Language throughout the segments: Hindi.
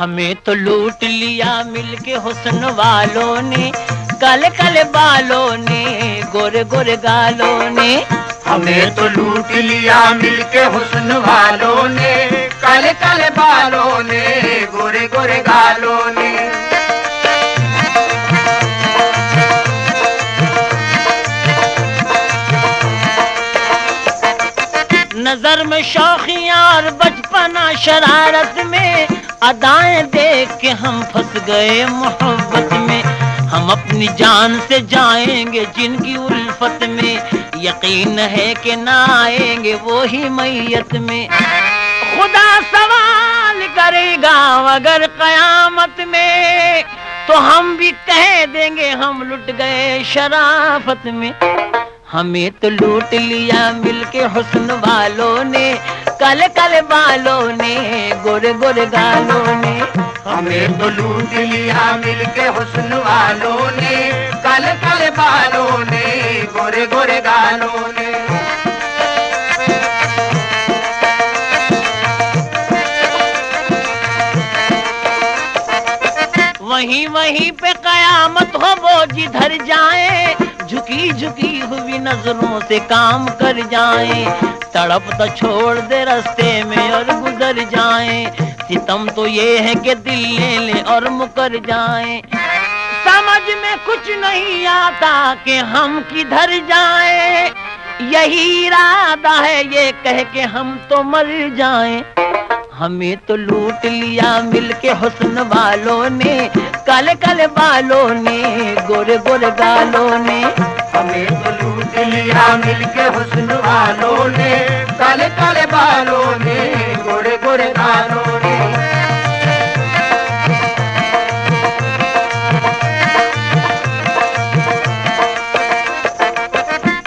हमें तो लूट लिया मिलके हुसन वालों ने कल कल बालों ने गोरे गोरे गालों ने। हमें तो लूट लिया मिलके हुस्न वालों ने काले काले बालों ने गोरे गोरे गालों ने। नज़र में शौखियाँ और बचपना शरारत में अदाएँ देख के हम फंस गए मोहब्बत में। हम अपनी जान से जाएँगे, जिनकी उल्फत में। यकीन है कि ना आएँगे वो ही मैयत में। खुदा सवाल करेगा अगर कयामत में। तो हम भी कह देंगे, हम लुट गए शराफत में। हमें तो लूट लिया मिलके हुस्न वालों ने। कल कल बालों ने गोरे गोरे गालों ने। हमें तो लूट लिया मिलके हुस्न वालों ने। कल कल बालों ने गोरे गोरे गालों ने। वहीं वहीं पे कयामत हो वो जिधर जाए झुकी झुकी हुई नज़रों से काम कर जाए। तड़प तो छोड़ दे रास्ते में और गुजर जाए। सितम तो ये है कि दिल ले ले और मुकर जाए। समझ में कुछ नहीं आता कि हम किधर जाए। यही इरादा है ये कह के हम तो मर जाए। हमें तो लूट लिया मिलके हुस्न वालों ने, काले काले बालों ने, गोरे गोरे गालों ने। हमें तो लूट लिया मिलके हुस्न वालों ने, काले काले बालों ने, गोरे गोरे गालों ने।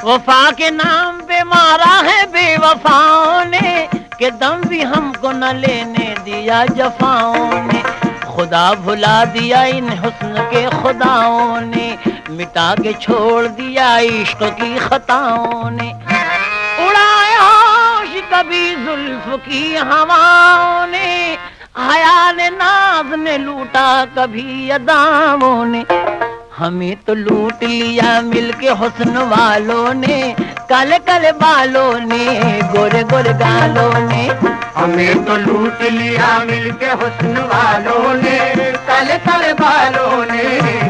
वफा के नाम पे मारा है बेवफाओं ने, के दम भी हमको न लेने दिया जफाओं ने। खुदा भुला दिया इन हुस्न के खुदाओं ने मिटा के छोड़ दिया इश्क की खताओं ने। उड़ाया कभी जुल्फ की हवाओं ने। आया ने नाज ने लूटा कभी अदामों ने। हमें तो लूट लिया मिलके हुस्न वालों ने। काले काले बालों ने, गोरे गोरे गालों ने। हमें तो लूट लिया मिलके हुस्न वालों ने। काले काले बालों ने।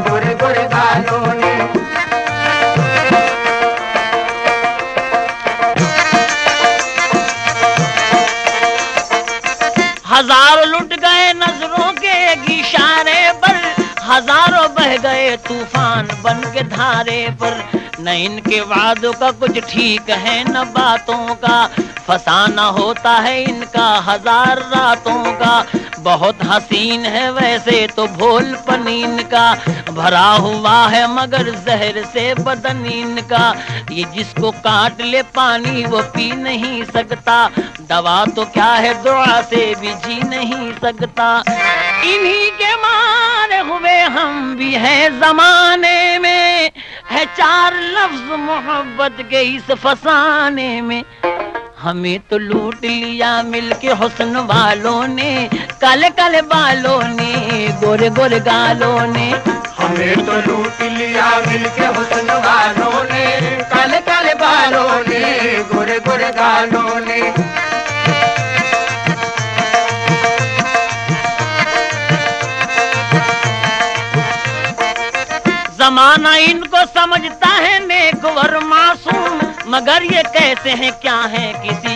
तूफ़ान बन के धारे पर। न इनके वादों का कुछ ठीक है, न बातों का। फसाना होता है इनका हज़ार रातों का। बहुत हसीन है वैसे तो भोल पनीन का। भरा हुआ है मगर जहर से बदन इनका। ये जिसको काट ले पानी वो पी नहीं सकता। दवा तो क्या है, दुआ से भी जी नहीं सकता। इन्हीं के मारे हुए हम भी हैं जमाने में। है चार लफ्ज मोहब्बत के इस फसाने में। हमें तो लूट लिया मिलके हुस्न वालों ने काले काले बालों ने गोरे गोरे गालों ने। हमें तो लूट लिया मिलके हुस्न वालों ने काले काले बालों ने गोरे गोरे गालों ने। जमाना इनको समझता है नेकवर मासूम मगर ये कैसे हैं क्या है किसी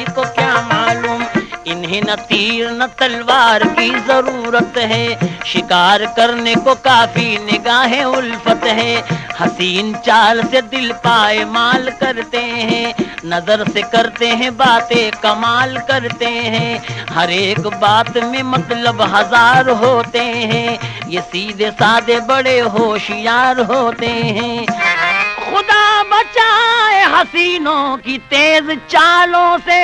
इन्हें न तीर, न तलवार की ज़रूरत है। शिकार करने को काफ़ी निगाहें उल्फत है। हसीन चाल से दिल पाए माल करते हैं। नज़र से करते हैं बातें, कमाल करते हैं। हर एक बात में मतलब हज़ार होते हैं। ये सीधे सादे बड़े होशियार होते हैं। खुदा बचाए हसीनों की तेज चालों से।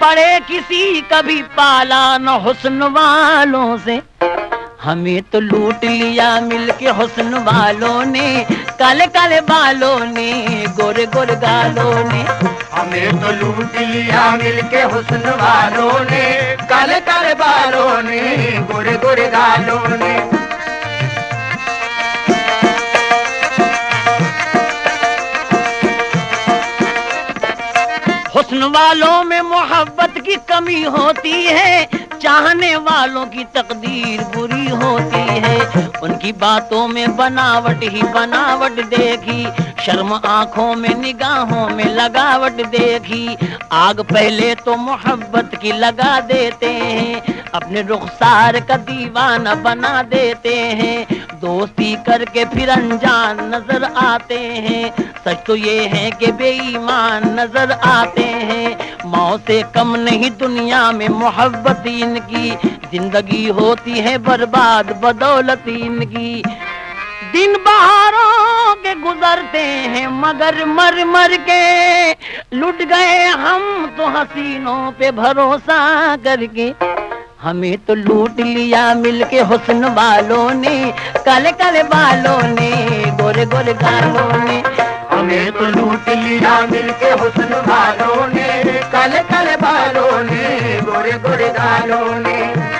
पड़े किसी कभी पाला न हुस्न वालों से। हमें तो लूट लिया मिलके हुस्न वालों ने, काले काले बालों ने, गोरे गोरे गालों ने। हमें तो लूट लिया मिलके हुस्न वालों ने, काले काले बालों ने, गोरे गोरे गालों ने। हुस्न वालों में मोहब्बत की कमी होती है, चाहने वालों की तकदीर बुरी होती है। उनकी बातों में बनावट ही बनावट देखी शर्म आँखों में, निगाहों में लगावट देखी आग पहले तो मोहब्बत की लगा देते हैं अपने रुखसार का दीवाना बना देते हैं। दोस्ती करके फिर अनजान नज़र आते हैं। सच तो ये है कि बेईमान नज़र आते हैं। मौत से कम नहीं दुनिया में मोहब्बत इनकी। ज़िंदगी होती है बर्बाद बदौलत इनकी। दिन बहारों के गुजरते हैं मगर मर मर के। लुट गए हम तो हसीनों पे भरोसा करके। हमें तो लूट लिया मिलके हुस्न वालों ने, काले काले बालों ने, गोरे गोरे गालों ने। हमें तो लूट लिया मिलके हुस्न वालों ने, काले काले बालों ने, गोरे गोरे गालों ने।